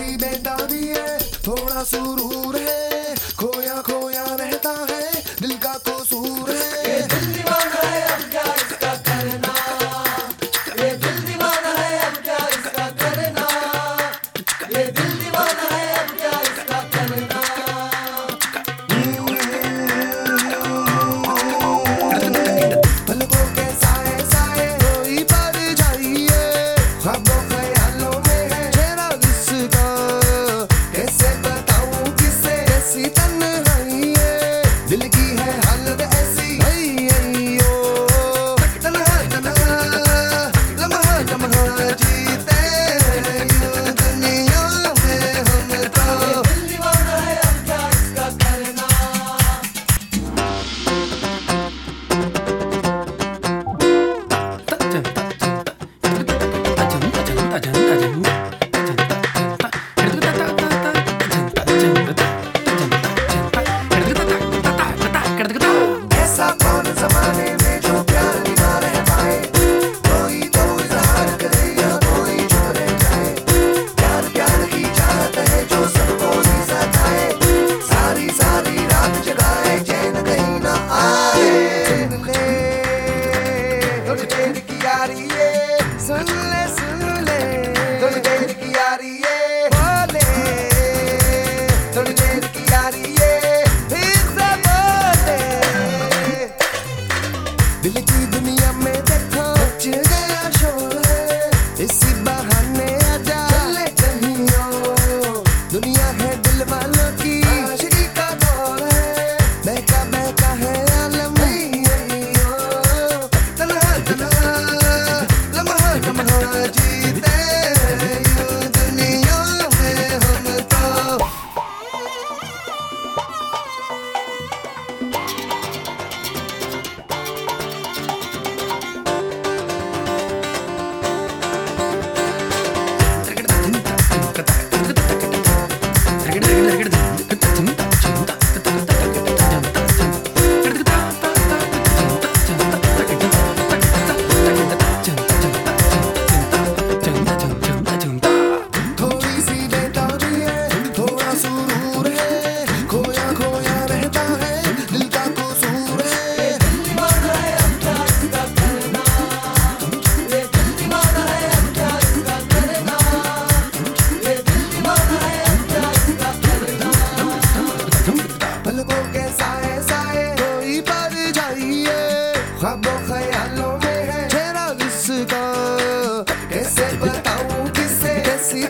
सी भी है थोड़ा सुरूर है। dan 家 Delete the me ख्वाबों ख्यालों में है चेहरा इसका कैसे बताऊँ किसे कैसी